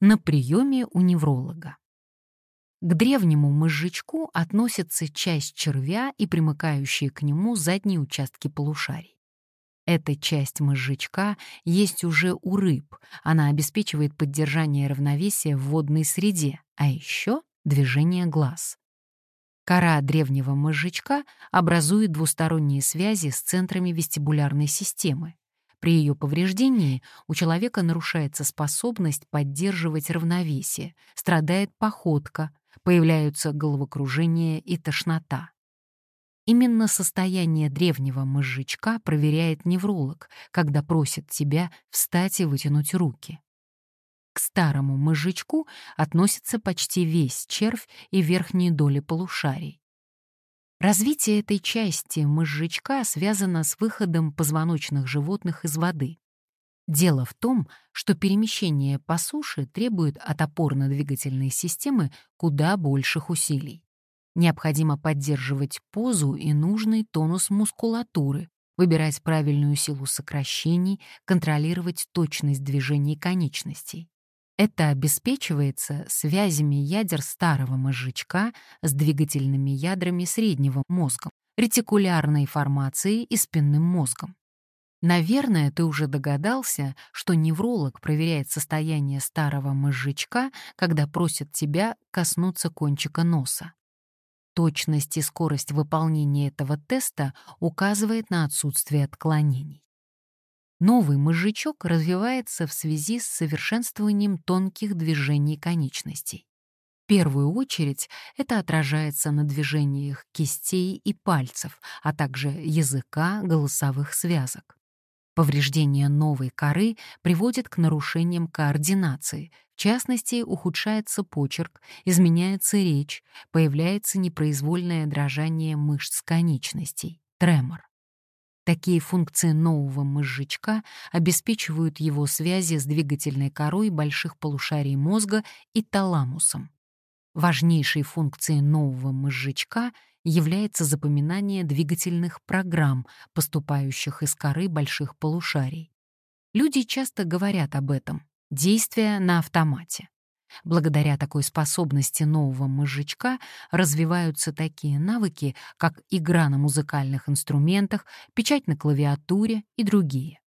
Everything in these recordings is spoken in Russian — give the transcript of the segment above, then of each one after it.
На приеме у невролога. К древнему мозжечку относится часть червя и примыкающие к нему задние участки полушарий. Эта часть мозжечка есть уже у рыб, она обеспечивает поддержание равновесия в водной среде, а еще движение глаз. Кора древнего мозжечка образует двусторонние связи с центрами вестибулярной системы. При ее повреждении у человека нарушается способность поддерживать равновесие, страдает походка, появляются головокружение и тошнота. Именно состояние древнего мозжечка проверяет невролог, когда просит тебя встать и вытянуть руки. К старому мозжечку относится почти весь червь и верхние доли полушарий. Развитие этой части мозжечка связано с выходом позвоночных животных из воды. Дело в том, что перемещение по суше требует от опорно-двигательной системы куда больших усилий. Необходимо поддерживать позу и нужный тонус мускулатуры, выбирать правильную силу сокращений, контролировать точность движений конечностей. Это обеспечивается связями ядер старого мозжечка с двигательными ядрами среднего мозга, ретикулярной формацией и спинным мозгом. Наверное, ты уже догадался, что невролог проверяет состояние старого мозжечка, когда просит тебя коснуться кончика носа. Точность и скорость выполнения этого теста указывает на отсутствие отклонений. Новый мозжечок развивается в связи с совершенствованием тонких движений конечностей. В первую очередь это отражается на движениях кистей и пальцев, а также языка, голосовых связок. Повреждение новой коры приводит к нарушениям координации, в частности, ухудшается почерк, изменяется речь, появляется непроизвольное дрожание мышц конечностей, тремор. Такие функции нового мозжечка обеспечивают его связи с двигательной корой больших полушарий мозга и таламусом. Важнейшей функцией нового мозжечка является запоминание двигательных программ, поступающих из коры больших полушарий. Люди часто говорят об этом — действия на автомате. Благодаря такой способности нового мозжечка развиваются такие навыки, как игра на музыкальных инструментах, печать на клавиатуре и другие.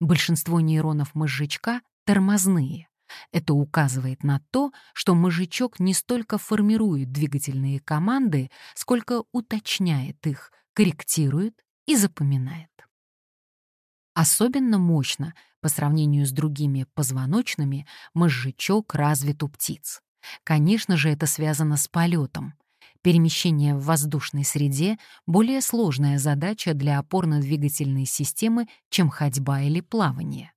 Большинство нейронов мозжечка тормозные. Это указывает на то, что мозжечок не столько формирует двигательные команды, сколько уточняет их, корректирует и запоминает. Особенно мощно, по сравнению с другими позвоночными, мозжечок развит у птиц. Конечно же, это связано с полетом. Перемещение в воздушной среде — более сложная задача для опорно-двигательной системы, чем ходьба или плавание.